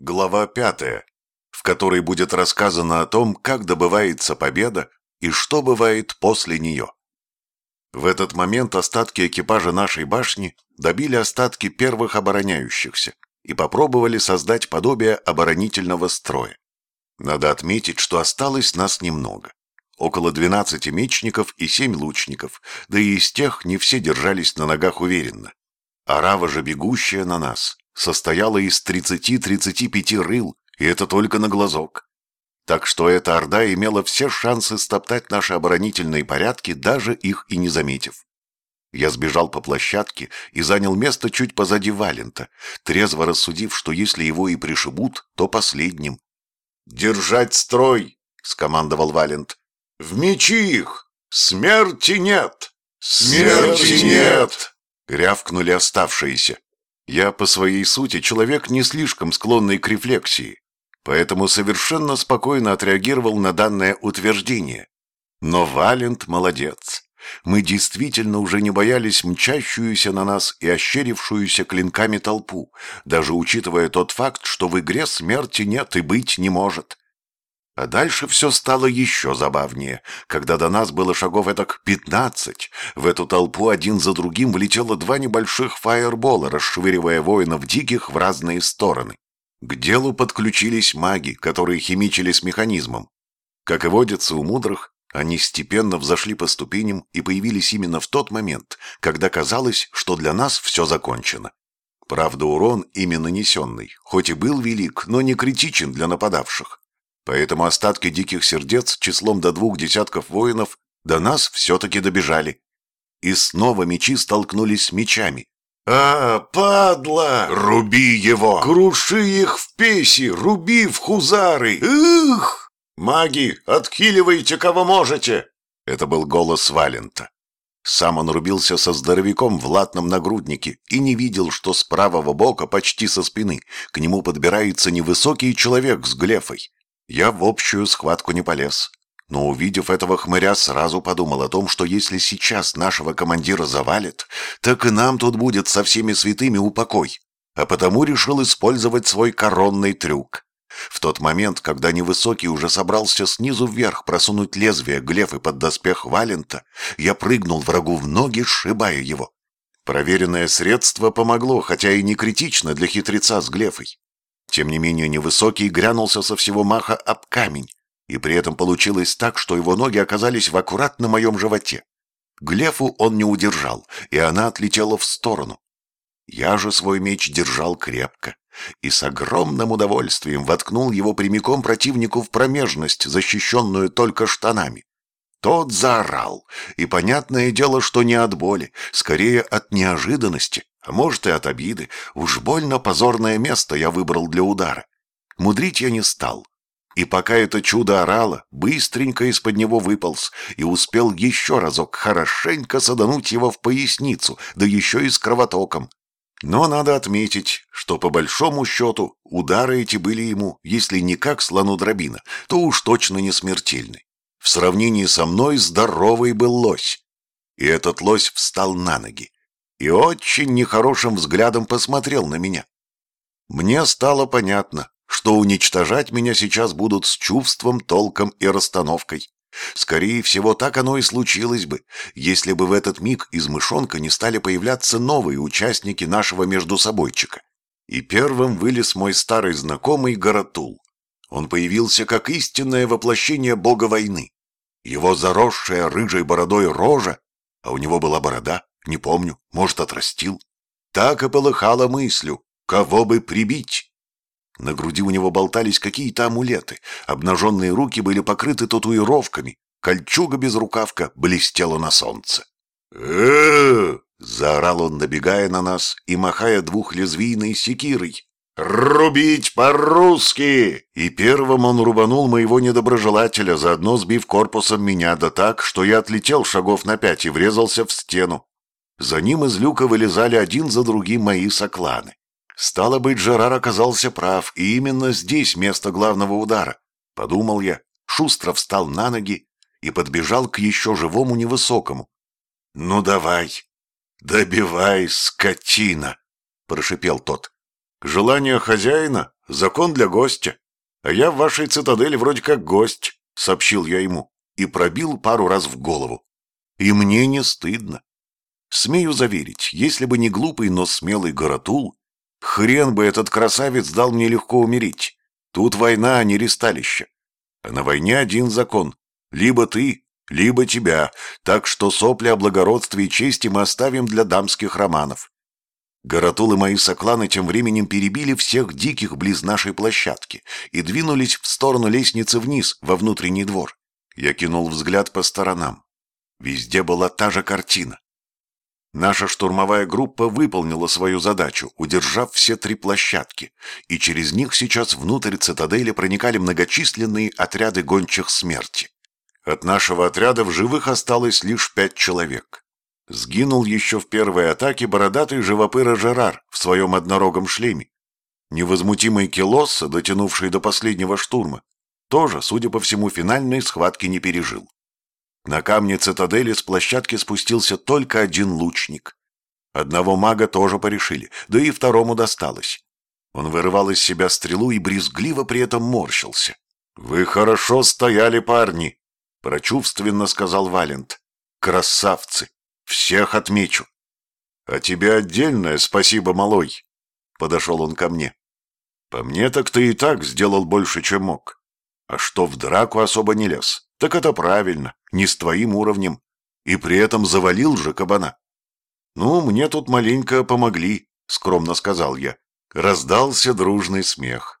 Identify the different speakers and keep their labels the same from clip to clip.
Speaker 1: Глава пятая, в которой будет рассказано о том, как добывается победа и что бывает после нее. В этот момент остатки экипажа нашей башни добили остатки первых обороняющихся и попробовали создать подобие оборонительного строя. Надо отметить, что осталось нас немного. Около 12 мечников и 7 лучников, да и из тех не все держались на ногах уверенно. Арава же, бегущая на нас, состояла из 30-35 рыл, и это только на глазок. Так что эта орда имела все шансы стоптать наши оборонительные порядки, даже их и не заметив. Я сбежал по площадке и занял место чуть позади Валента, трезво рассудив, что если его и пришибут, то последним. «Держать строй!» — скомандовал Валент. «В мечи их! Смерти нет!»
Speaker 2: «Смерти нет!»
Speaker 1: — рявкнули оставшиеся. Я по своей сути человек не слишком склонный к рефлексии, поэтому совершенно спокойно отреагировал на данное утверждение. Но Валент молодец. Мы действительно уже не боялись мчащуюся на нас и ощерившуюся клинками толпу, даже учитывая тот факт, что в игре смерти нет и быть не может. А дальше все стало еще забавнее, когда до нас было шагов этак пятнадцать. В эту толпу один за другим влетело два небольших фаербола, расшвыривая воинов диких в разные стороны. К делу подключились маги, которые химичили с механизмом. Как и водится у мудрых, они степенно взошли по ступеням и появились именно в тот момент, когда казалось, что для нас все закончено. Правда, урон, ими нанесенный, хоть и был велик, но не критичен для нападавших. Поэтому остатки диких сердец числом до двух десятков воинов до нас все-таки добежали. И снова мечи столкнулись с мечами.
Speaker 2: «А, падла!
Speaker 1: Руби его!
Speaker 2: Круши их в песи! Руби в хузары! Их! Маги, отхиливайте, кого можете!»
Speaker 1: Это был голос Валента. Сам он рубился со здоровяком в латном нагруднике и не видел, что с правого бока, почти со спины, к нему подбирается невысокий человек с глефой. Я в общую схватку не полез. Но увидев этого хмыря, сразу подумал о том, что если сейчас нашего командира завалит, так и нам тут будет со всеми святыми упокой. А потому решил использовать свой коронный трюк. В тот момент, когда невысокий уже собрался снизу вверх просунуть лезвие глефы под доспех Валента, я прыгнул врагу в ноги, сшибая его. Проверенное средство помогло, хотя и не критично для хитреца с глефой. Тем не менее, невысокий грянулся со всего маха об камень, и при этом получилось так, что его ноги оказались в аккурат моем животе. Глефу он не удержал, и она отлетела в сторону. Я же свой меч держал крепко и с огромным удовольствием воткнул его прямиком противнику в промежность, защищенную только штанами. Тот заорал, и понятное дело, что не от боли, скорее от неожиданности, а может и от обиды. Уж больно позорное место я выбрал для удара. Мудрить я не стал. И пока это чудо орало, быстренько из-под него выполз и успел еще разок хорошенько садануть его в поясницу, да еще и с кровотоком. Но надо отметить, что по большому счету удары эти были ему, если не как слону дробина, то уж точно не смертельны. В сравнении со мной здоровый был лось. И этот лось встал на ноги и очень нехорошим взглядом посмотрел на меня. Мне стало понятно, что уничтожать меня сейчас будут с чувством, толком и расстановкой. Скорее всего, так оно и случилось бы, если бы в этот миг из мышонка не стали появляться новые участники нашего междусобойчика. И первым вылез мой старый знакомый Гаратул. Он появился как истинное воплощение бога войны. Его заросшая рыжей бородой рожа, а у него была борода, не помню, может, отрастил. Так и полыхала мыслью, кого бы прибить. На груди у него болтались какие-то амулеты, обнаженные руки были покрыты татуировками, кольчуга без рукавка блестела на солнце.
Speaker 2: э
Speaker 1: заорал он, набегая на нас и махая двухлезвийной секирой.
Speaker 2: «Рубить по-русски!»
Speaker 1: И первым он рубанул моего недоброжелателя, заодно сбив корпусом меня, да так, что я отлетел шагов на пять и врезался в стену. За ним из люка вылезали один за другим мои сокланы. Стало быть, Жерар оказался прав, и именно здесь место главного удара. Подумал я, шустро встал на ноги и подбежал к еще живому невысокому. «Ну давай, добивай, скотина!» — прошипел тот. Желание хозяина
Speaker 2: Закон для гостя. А я в вашей цитадели вроде как гость, сообщил я ему и пробил пару раз в голову. И мне не стыдно. Смею заверить, если бы не глупый, но смелый Горатул, хрен бы этот красавец дал мне легко умереть. Тут война, а не ресталище. А на войне один закон. Либо ты, либо тебя, так что сопли о благородстве и чести мы оставим для дамских романов. Горатул и мои сокланы тем временем перебили всех диких близ нашей площадки и двинулись в сторону лестницы вниз, во внутренний двор. Я кинул взгляд по сторонам. Везде была та же картина. Наша штурмовая группа выполнила свою задачу, удержав все три площадки, и через них сейчас внутрь цитадели проникали многочисленные отряды гончих смерти. От нашего отряда в живых осталось лишь пять человек. Сгинул еще в первой атаке бородатый живопыра Жерар в своем однорогом шлеме. Невозмутимый Келосса, дотянувший до последнего штурма, тоже, судя по всему, финальной схватки не пережил. На камне цитадели с площадки спустился только один лучник. Одного мага тоже порешили, да и второму досталось. Он вырывал из себя стрелу и брезгливо при этом морщился. «Вы хорошо стояли, парни!» — прочувственно сказал Валент. «Красавцы! Всех отмечу!» «А тебе отдельное спасибо, малой!» — подошел он ко мне. «По мне так ты и так сделал больше, чем мог. А что в драку особо не лез?» Так это правильно, не с твоим уровнем. И при этом завалил же кабана. Ну, мне тут маленько помогли, скромно сказал я. Раздался дружный смех.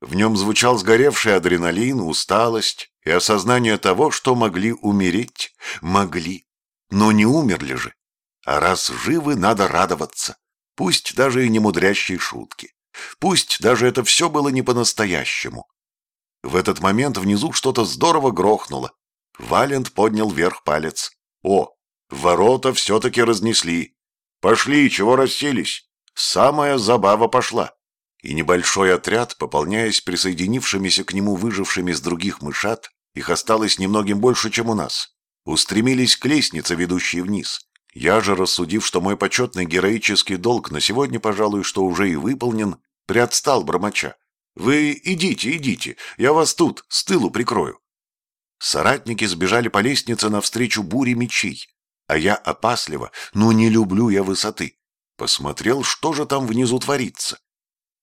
Speaker 2: В нем звучал сгоревший адреналин, усталость и осознание того, что могли умереть. Могли. Но не умерли же. А раз живы, надо радоваться. Пусть даже и не мудрящие шутки. Пусть даже это все было не по-настоящему. В этот момент внизу что-то здорово грохнуло. Валент поднял вверх палец. «О, ворота все-таки разнесли. Пошли, чего расселись? Самая забава пошла». И небольшой отряд, пополняясь присоединившимися к нему выжившими с других мышат, их осталось немногим больше, чем у нас, устремились к лестнице, ведущей вниз. Я же, рассудив, что мой почетный героический долг на сегодня, пожалуй, что уже и выполнен, приотстал бормоча. Вы идите, идите, я вас тут, с тылу прикрою. Соратники сбежали по лестнице навстречу буре мечей, а я опасливо, но не люблю я высоты, посмотрел, что же там внизу творится.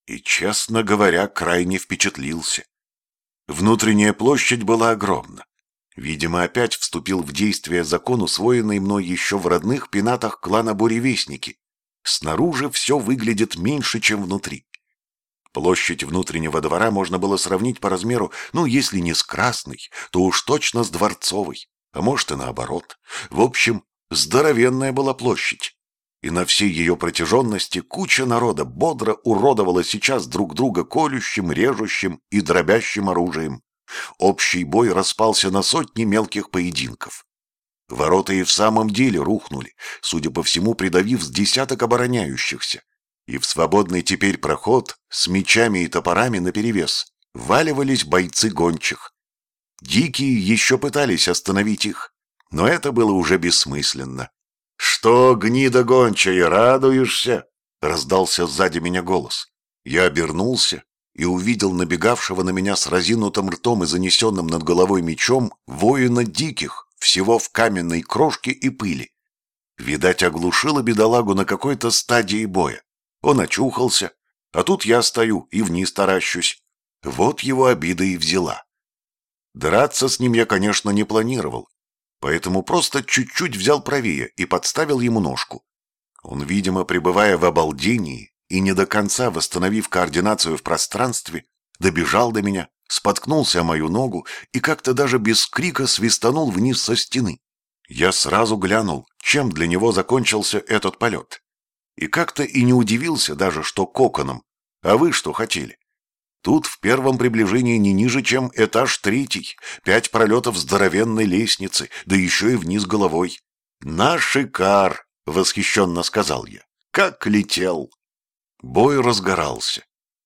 Speaker 2: И, честно говоря, крайне впечатлился. Внутренняя площадь была огромна. Видимо, опять вступил в действие закон, усвоенный мной еще в родных пенатах клана Буревестники. Снаружи все выглядит меньше, чем внутри. Площадь внутреннего двора можно было сравнить по размеру, ну, если не с красной, то уж точно с дворцовой, а может и наоборот. В общем, здоровенная была площадь. И на всей ее протяженности куча народа бодро уродовала сейчас друг друга колющим, режущим и дробящим оружием. Общий бой распался на сотни мелких поединков. Ворота и в самом деле рухнули, судя по всему, придавив с десяток обороняющихся и в свободный теперь проход с мечами и топорами наперевес валивались бойцы гончих. Дикие еще пытались остановить их, но это было уже бессмысленно. «Что, гнида гончая, радуешься?» — раздался сзади меня голос. Я обернулся и увидел набегавшего на меня с разинутым ртом и занесенным над головой мечом воина диких, всего в каменной крошке и пыли. Видать, оглушила бедолагу на какой-то стадии боя. Он очухался, а тут я стою и вниз таращусь. Вот его обида и взяла. Драться с ним я, конечно, не планировал, поэтому просто чуть-чуть взял правее и подставил ему ножку. Он, видимо, пребывая в обалдении и не до конца восстановив координацию в пространстве, добежал до меня, споткнулся о мою ногу и как-то даже без крика свистанул вниз со стены. Я сразу глянул, чем для него закончился этот полет. И как-то и не удивился даже, что коконом. А вы что хотели? Тут в первом приближении не ниже, чем этаж третий, пять пролетов здоровенной лестницы, да еще и вниз головой. «Наши кар!» — восхищенно сказал я. «Как летел!» Бой разгорался.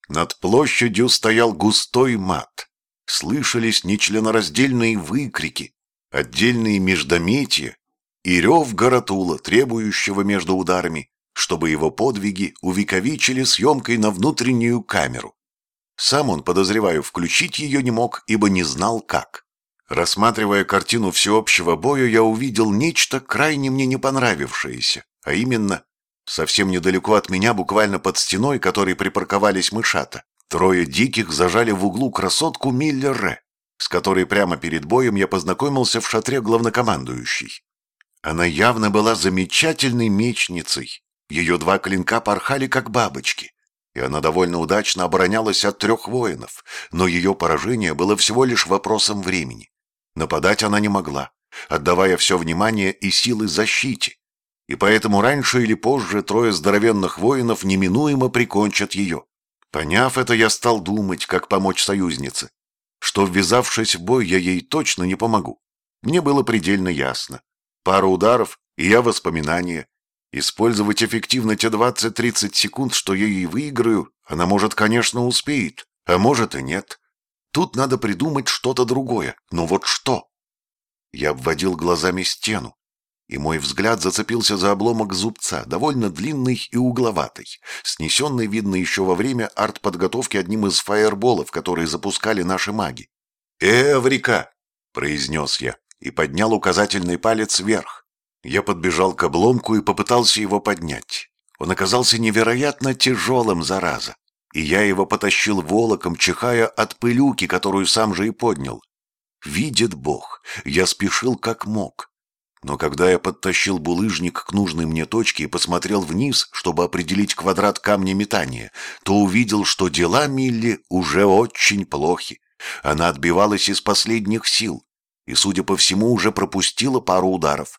Speaker 2: Над площадью стоял густой мат. Слышались нечленораздельные выкрики, отдельные междометия и рев Гаратула, требующего между ударами чтобы его подвиги увековечили съемкой на внутреннюю камеру.
Speaker 1: Сам он, подозреваю, включить ее не мог, ибо не знал как. Рассматривая картину всеобщего боя, я увидел нечто крайне мне не понравившееся, а именно, совсем недалеко от меня, буквально под стеной, которой припарковались мышата, трое диких зажали в углу красотку Миллер с которой прямо перед боем я познакомился в шатре главнокомандующей. Она явно была замечательной мечницей. Ее два клинка порхали, как бабочки. И она довольно удачно оборонялась от трех воинов, но ее поражение было всего лишь вопросом времени. Нападать она не могла, отдавая все внимание и силы защите. И поэтому раньше или позже трое здоровенных воинов неминуемо прикончат ее. Поняв это, я стал думать, как помочь союзнице. Что, ввязавшись в бой, я ей точно не помогу. Мне было предельно ясно. Пара ударов, и я воспоминания. Использовать эффективно те 20-30 секунд, что я ей выиграю, она, может, конечно, успеет, а может и нет. Тут надо придумать что-то другое. Но вот что? Я обводил глазами стену, и мой взгляд зацепился за обломок зубца, довольно длинный и угловатый, снесенный, видно, еще во время артподготовки одним из фаерболов, которые запускали наши маги. «Эврика!» — произнес я и поднял указательный палец вверх. Я подбежал к обломку и попытался его поднять. Он оказался невероятно тяжелым, зараза и я его потащил волоком, чихая от пылюки, которую сам же и поднял. Видит Бог, я спешил как мог. Но когда я подтащил булыжник к нужной мне точке и посмотрел вниз, чтобы определить квадрат камня метания, то увидел, что дела Милли уже очень плохи. Она отбивалась из последних сил и, судя по всему, уже пропустила пару ударов.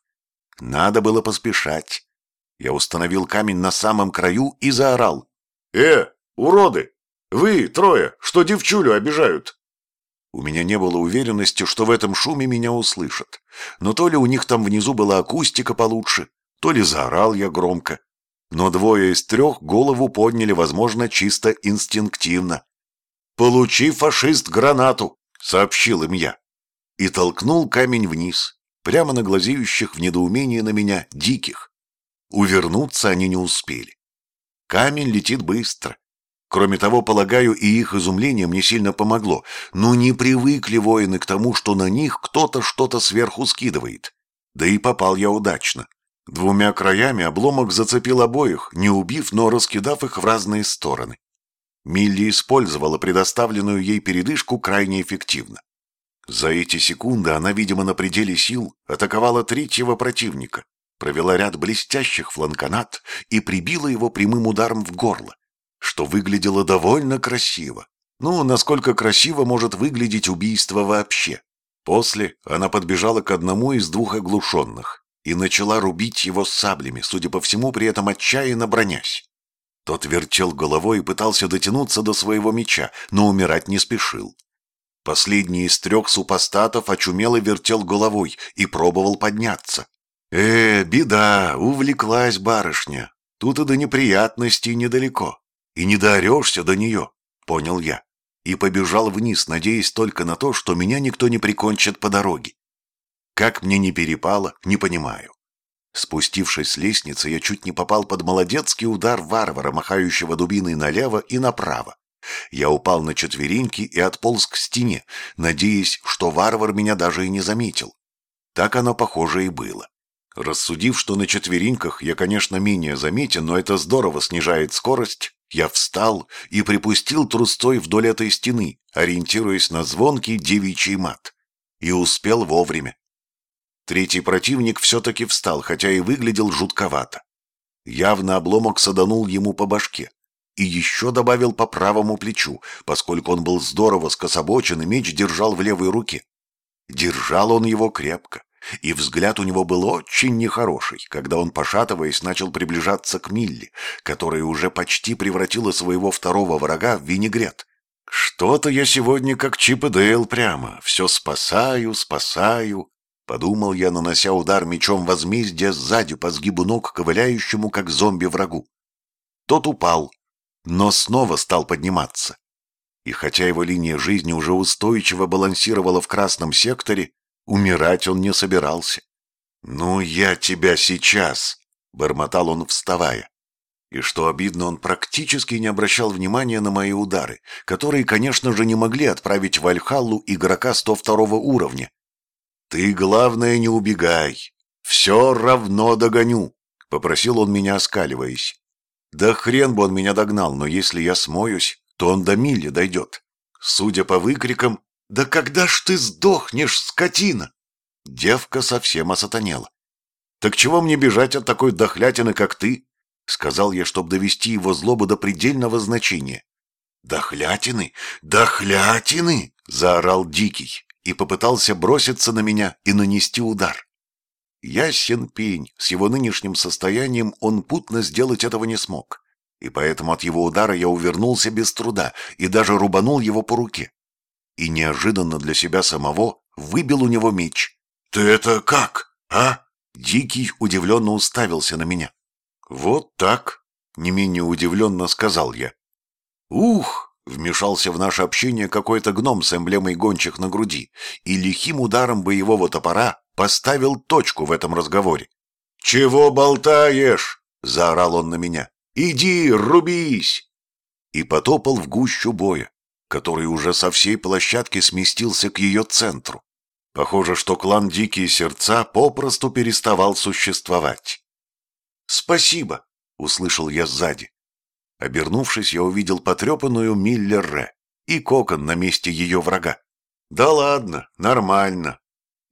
Speaker 1: Надо было поспешать. Я установил камень на самом краю и заорал. «Э, Уроды! Вы, трое, что девчулю обижают!» У меня не было уверенности, что в этом шуме меня услышат. Но то ли у них там внизу была акустика получше, то ли заорал я громко. Но двое из трех голову подняли, возможно, чисто инстинктивно. «Получи, фашист, гранату!» — сообщил им я. И толкнул камень вниз, прямо на глазеющих в недоумении на меня диких. Увернуться они не успели. Камень летит быстро, Кроме того, полагаю, и их изумление мне сильно помогло. Но не привыкли воины к тому, что на них кто-то что-то сверху скидывает. Да и попал я удачно. Двумя краями обломок зацепил обоих, не убив, но раскидав их в разные стороны. Милли использовала предоставленную ей передышку крайне эффективно. За эти секунды она, видимо, на пределе сил атаковала третьего противника, провела ряд блестящих фланканат и прибила его прямым ударом в горло что выглядело довольно красиво. Ну, насколько красиво может выглядеть убийство вообще. После она подбежала к одному из двух оглушенных и начала рубить его саблями, судя по всему, при этом отчаянно бронясь. Тот вертел головой и пытался дотянуться до своего меча, но умирать не спешил. Последний из трех супостатов очумело вертел головой и пробовал подняться. «Э, беда, увлеклась барышня. Тут и до неприятностей недалеко и не доорешься до нее, понял я, и побежал вниз, надеясь только на то, что меня никто не прикончит по дороге. Как мне не перепало, не понимаю. Спустившись с лестницы, я чуть не попал под молодецкий удар варвара, махающего дубиной налево и направо. Я упал на четвереньки и отполз к стене, надеясь, что варвар меня даже и не заметил. Так оно, похоже, и было. Рассудив, что на четвереньках я, конечно, менее заметен, но это здорово снижает скорость, я встал и припустил трустой вдоль этой стены, ориентируясь на звонкий девичий мат. И успел вовремя. Третий противник все-таки встал, хотя и выглядел жутковато. Явно обломок саданул ему по башке. И еще добавил по правому плечу, поскольку он был здорово скособочен и меч держал в левой руке. Держал он его крепко, и взгляд у него был очень нехороший, когда он, пошатываясь, начал приближаться к Милли, которая уже почти превратила своего второго врага в винегрет. «Что-то я сегодня как Чип и Дейл прямо. Все спасаю, спасаю», — подумал я, нанося удар мечом возмездия сзади по сгибу ног ковыляющему, как зомби врагу. Тот упал, но снова стал подниматься. И хотя его линия жизни уже устойчиво балансировала в красном секторе, Умирать он не собирался. «Ну, я тебя сейчас!» — бормотал он, вставая. И что обидно, он практически не обращал внимания на мои удары, которые, конечно же, не могли отправить в Альхаллу игрока 102 уровня. «Ты, главное, не убегай. Все равно догоню», — попросил он меня, оскаливаясь. «Да хрен бы он меня догнал, но если я смоюсь, то он до мили дойдет. Судя по выкрикам, «Да когда ж ты сдохнешь, скотина?» Девка совсем осатанела. «Так чего мне бежать от такой дохлятины, как ты?» Сказал я, чтобы довести его злобу до предельного значения. «Дохлятины! Дохлятины!» — заорал Дикий и попытался броситься на меня и нанести удар. Ясен пень, с его нынешним состоянием он путно сделать этого не смог, и поэтому от его удара я увернулся без труда и даже рубанул его по руке. И неожиданно для себя самого выбил у него меч. «Ты это как, а?» Дикий удивленно уставился на меня. «Вот так», — не менее удивленно сказал я. «Ух!» — вмешался в наше общение какой-то гном с эмблемой гончих на груди и лихим ударом боевого топора поставил точку в этом разговоре. «Чего болтаешь?» — заорал он на меня. «Иди, рубись!» И потопал в гущу боя, который уже со всей площадки сместился к ее центру. Похоже, что клан Дикие Сердца попросту переставал существовать. «Спасибо!» — услышал я сзади. Обернувшись, я увидел потрепанную Миллер и кокон на месте ее врага. «Да ладно, нормально!»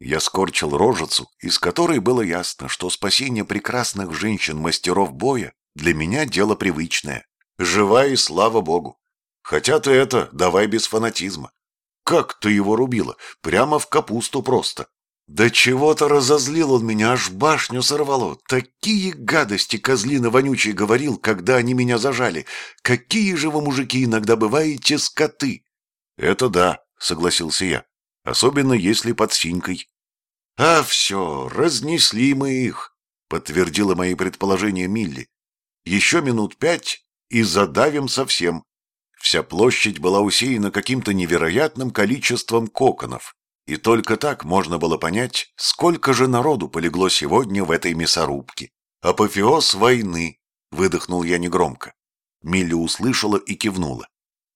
Speaker 1: Я скорчил рожицу, из которой было ясно, что спасение прекрасных женщин-мастеров боя для меня дело привычное. Жива и слава богу. Хотя ты это, давай без фанатизма. Как ты его рубила? Прямо в капусту просто. Да чего-то разозлил он меня, аж башню сорвало. Такие гадости козлина вонючий говорил, когда они меня зажали. Какие же вы, мужики, иногда бываете скоты. Это да, согласился я. Особенно если под синькой. А все, разнесли мы их, подтвердила мои предположения Милли. Еще минут пять и задавим совсем. Вся площадь была усеяна каким-то невероятным количеством коконов. И только так можно было понять, сколько же народу полегло сегодня в этой мясорубке. «Апофеоз войны!» — выдохнул я негромко. Милли услышала и кивнула.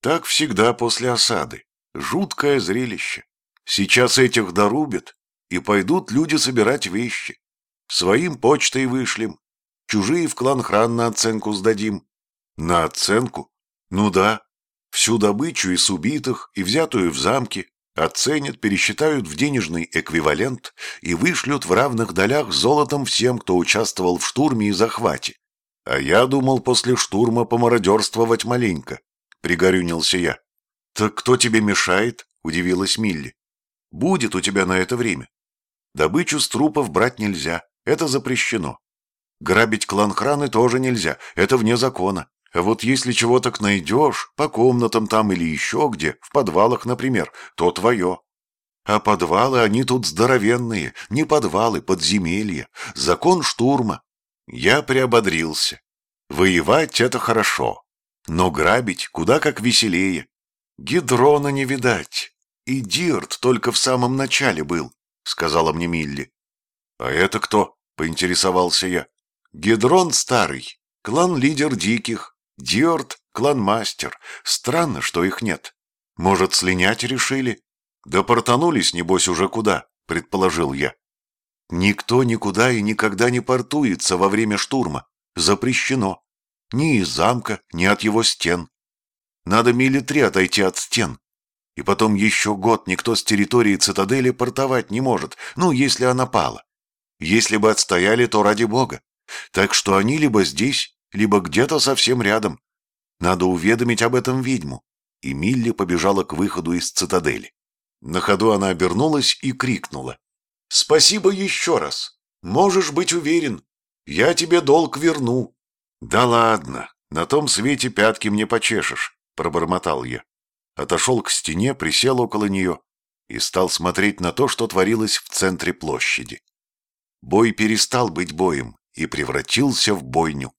Speaker 1: «Так всегда после осады. Жуткое зрелище. Сейчас этих дорубят, и пойдут люди собирать вещи. Своим почтой вышлем, чужие в клан хран на оценку сдадим». «На оценку? Ну да. Всю добычу из убитых и взятую в замке Оценят, пересчитают в денежный эквивалент и вышлют в равных долях золотом всем, кто участвовал в штурме и захвате. А я думал после штурма помародерствовать маленько. Пригорюнился я. «Так кто тебе мешает?» – удивилась Милли. «Будет у тебя на это время. Добычу с трупов брать нельзя, это запрещено. Грабить клан храны тоже нельзя, это вне закона. А вот если чего так найдешь, по комнатам там или еще где, в подвалах, например, то твое. А подвалы, они тут здоровенные, не подвалы, подземелья, закон штурма. Я приободрился. Воевать — это хорошо, но грабить куда как веселее. Гидрона не видать. И Дирт только в самом начале был, — сказала мне Милли. — А это кто? — поинтересовался я. — Гидрон старый, клан-лидер диких, Диорт — кланмастер. Странно, что их нет. Может, слинять решили? Да портанулись, небось, уже куда, предположил я. Никто никуда и никогда не портуется во время штурма. Запрещено. Ни из замка, ни от его стен. Надо мили три отойти от стен. И потом еще год никто с территории цитадели портовать не может, ну, если она пала. Если бы отстояли, то ради бога. Так что они либо здесь, либо где-то совсем рядом. Надо уведомить об этом ведьму. И Милли побежала к выходу из цитадели. На ходу она обернулась и крикнула. «Спасибо еще раз. Можешь быть уверен. Я тебе долг верну». «Да ладно, на том свете пятки мне почешешь», — пробормотал я. Отошел к стене, присел около нее и стал смотреть на то, что творилось в центре площади. Бой перестал быть боем и превратился в бойню.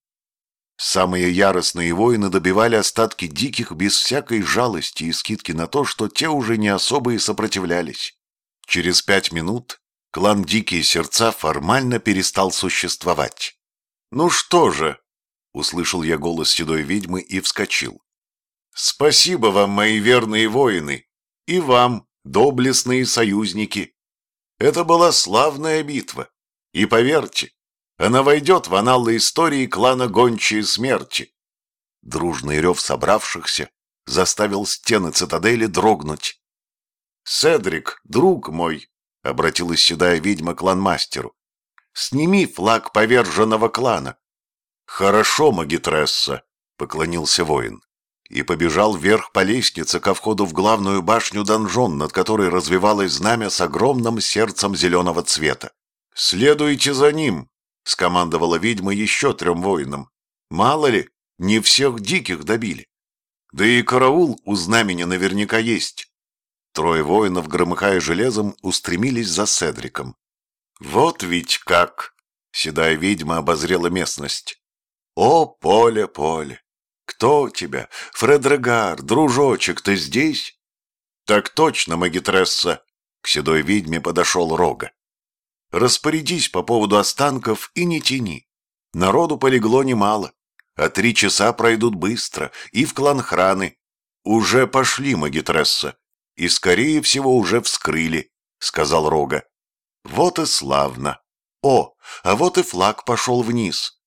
Speaker 1: Самые яростные воины добивали остатки диких без всякой жалости и скидки на то, что те уже не особо и сопротивлялись. Через пять минут клан Дикие Сердца формально перестал существовать. «Ну что же?» — Услышал я голос седой ведьмы и вскочил. «Спасибо вам, мои верные воины, и вам, доблестные союзники. Это была славная битва, и поверьте, она войдет в аналы истории клана Гончие Смерти». Дружный рев собравшихся заставил стены цитадели дрогнуть. «Седрик, друг мой», — обратилась седая ведьма кланмастеру, — «сними флаг поверженного клана». «Хорошо, магитресса», — поклонился воин, и побежал вверх по лестнице ко входу в главную башню донжон, над которой развивалось знамя с огромным сердцем зеленого цвета. «Следуйте за ним», — скомандовала ведьма еще трем воинам. «Мало ли, не всех диких добили. Да и караул у знамени наверняка есть. Трое воинов, громыхая железом, устремились за Седриком. «Вот ведь как!» — седая ведьма обозрела местность. «О, поле, поле! Кто тебя? Фредрегар, дружочек, ты здесь?» «Так точно, магитресса!» — к седой ведьме подошел Рога. «Распорядись по поводу останков и не тяни. Народу полегло немало а три часа пройдут быстро, и в клан Храны. Уже пошли, магитресса, и, скорее всего, уже вскрыли, — сказал Рога. Вот и славно. О, а вот и флаг пошел вниз.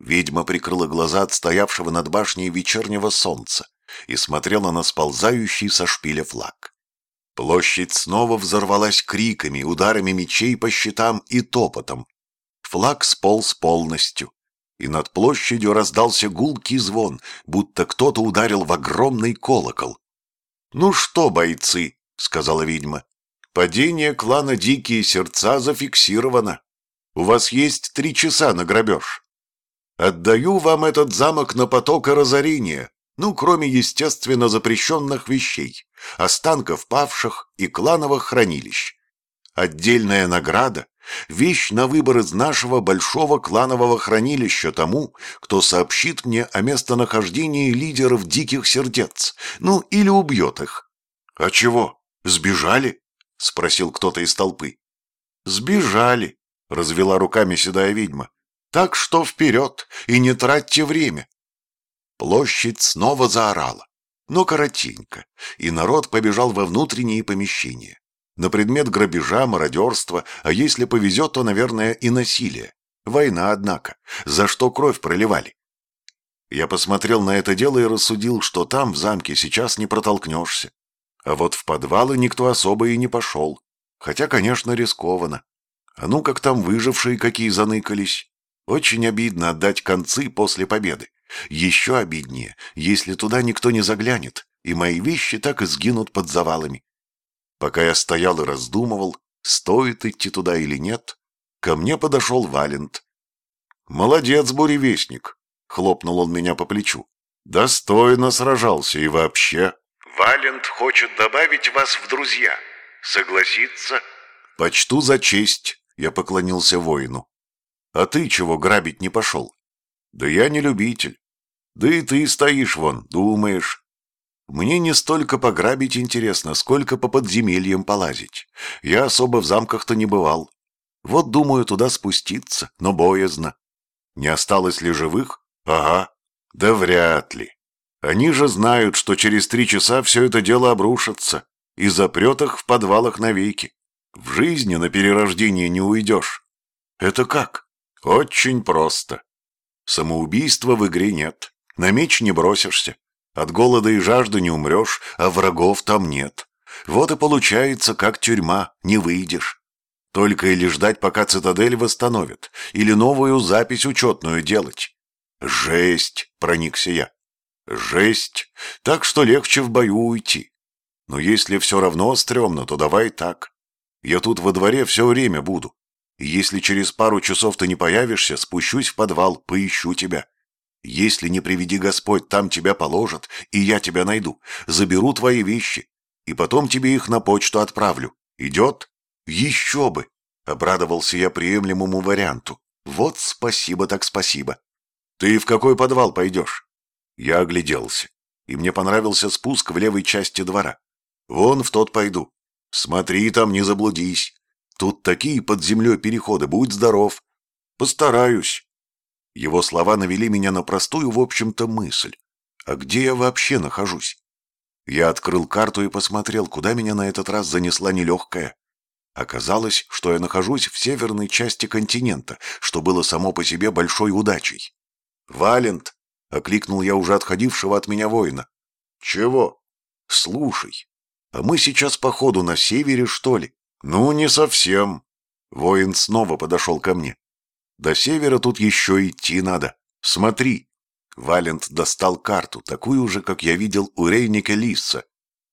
Speaker 1: Ведьма прикрыла глаза от стоявшего над башней вечернего солнца и смотрела на сползающий со шпиля флаг. Площадь снова взорвалась криками, ударами мечей по щитам и топотом. Флаг сполз полностью и над площадью раздался гулкий звон, будто кто-то ударил в огромный колокол. «Ну что, бойцы», — сказала ведьма, — «падение клана Дикие Сердца зафиксировано. У вас есть три часа на грабеж. Отдаю вам этот замок на поток и разорение, ну, кроме, естественно, запрещенных вещей, останков павших и клановых хранилищ. Отдельная награда Вещь на выбор из нашего большого кланового хранилища тому, кто сообщит мне о местонахождении лидеров диких сердец, ну или убьет их. — А чего, сбежали? — спросил кто-то из толпы. — Сбежали, — развела руками седая ведьма. — Так что вперед и не тратьте время. Площадь снова заорала, но коротенько, и народ побежал во внутренние помещения на предмет грабежа, мародерства, а если повезет, то, наверное, и насилия. Война, однако. За что кровь проливали? Я посмотрел на это дело и рассудил, что там, в замке, сейчас не протолкнешься. А вот в подвалы никто особо и не пошел. Хотя, конечно, рискованно. А ну, как там выжившие какие заныкались. Очень обидно отдать концы после победы. Еще обиднее, если туда никто не заглянет, и мои вещи так и сгинут под завалами. Пока я стоял и раздумывал, стоит идти туда или нет, ко мне подошел Валент. «Молодец, буревестник!» — хлопнул он меня по плечу. «Достойно сражался и вообще...»
Speaker 2: «Валент хочет добавить вас в друзья. Согласится?»
Speaker 1: «Почту за честь», — я поклонился воину. «А ты чего грабить не пошел?» «Да я не любитель. Да и ты стоишь вон, думаешь. Мне не столько пограбить интересно, сколько по подземельям полазить. Я особо в замках-то не бывал. Вот думаю туда спуститься, но боязно. Не осталось ли живых? Ага. Да вряд ли. Они же знают, что через три часа все это дело обрушится и запрет их в подвалах навеки. В жизни на перерождение не уйдешь. Это как? Очень просто. Самоубийства в игре нет. На меч не бросишься. От голода и жажды не умрешь, а врагов там нет. Вот и получается, как тюрьма, не выйдешь. Только или ждать, пока цитадель восстановит, или новую запись учетную делать. Жесть, проникся я. Жесть, так что легче в бою уйти. Но если все равно стрёмно, то давай так. Я тут во дворе все время буду. Если через пару часов ты не появишься, спущусь в подвал, поищу тебя. Если не приведи Господь, там тебя положат, и я тебя найду, заберу твои вещи, и потом тебе их на почту отправлю. Идет? Еще бы! Обрадовался я приемлемому варианту. Вот спасибо так спасибо. Ты в какой подвал пойдешь? Я огляделся, и мне понравился спуск в левой части двора. Вон в тот пойду. Смотри там, не заблудись. Тут такие под землей переходы, будь здоров. Постараюсь. Его слова навели меня на простую, в общем-то, мысль. А где я вообще нахожусь? Я открыл карту и посмотрел, куда меня на этот раз занесла нелегкая. Оказалось, что я нахожусь в северной части континента, что было само по себе большой удачей. «Валент!» — окликнул я уже отходившего от меня воина. «Чего?» «Слушай, а мы сейчас по ходу на севере, что ли?» «Ну, не совсем». Воин снова подошел ко мне. «До севера тут еще идти надо. Смотри». Валент достал карту, такую же, как я видел у Рейника Лисса.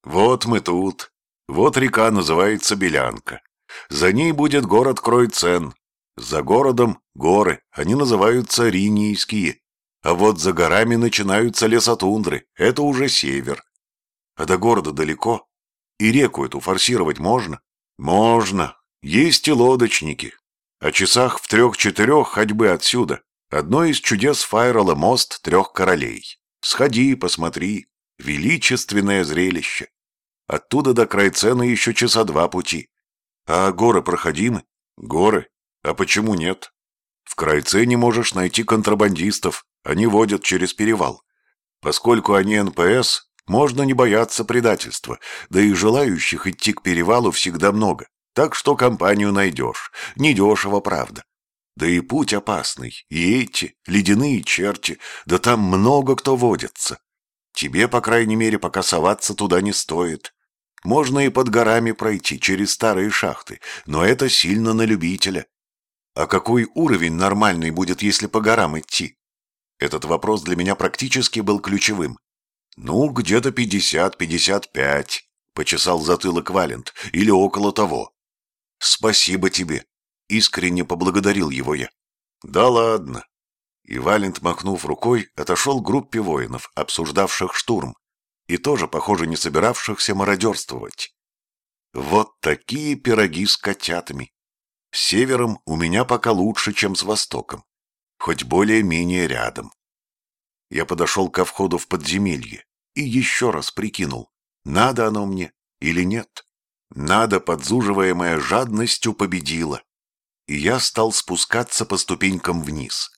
Speaker 1: «Вот мы тут. Вот река называется Белянка. За ней будет город Кройцен. За городом горы, они называются Ринийские. А вот за горами начинаются лесотундры, это уже север. А до города далеко. И реку эту форсировать можно? Можно. Есть и лодочники. О часах в трех-четырех ходьбы отсюда. Одно из чудес Файрала мост трех королей. Сходи, посмотри. Величественное зрелище. Оттуда до Крайцена еще часа два пути. А горы проходимы? Горы. А почему нет? В Крайцене можешь найти контрабандистов. Они водят через перевал. Поскольку они НПС, можно не бояться предательства, да и желающих идти к перевалу всегда много, так что компанию найдешь. Недешево, правда. Да и путь опасный, и эти, ледяные черти, да там много кто водится. Тебе, по крайней мере, пока соваться туда не стоит. Можно и под горами пройти, через старые шахты, но это сильно на любителя. А какой уровень нормальный будет, если по горам идти? Этот вопрос для меня практически был ключевым. «Ну, где-то пятьдесят-пятьдесят пять», — почесал затылок Валент, — «или около того». «Спасибо тебе», — искренне поблагодарил его я. «Да ладно». И Валент, махнув рукой, отошел к группе воинов, обсуждавших штурм, и тоже, похоже, не собиравшихся мародерствовать. Вот такие пироги с котятами. С севером у меня пока лучше, чем с востоком, хоть более-менее рядом. Я подошел ко входу в подземелье и еще раз прикинул, надо оно мне или нет. Надо, подзуживаемая жадностью, победила. И я стал спускаться по ступенькам вниз.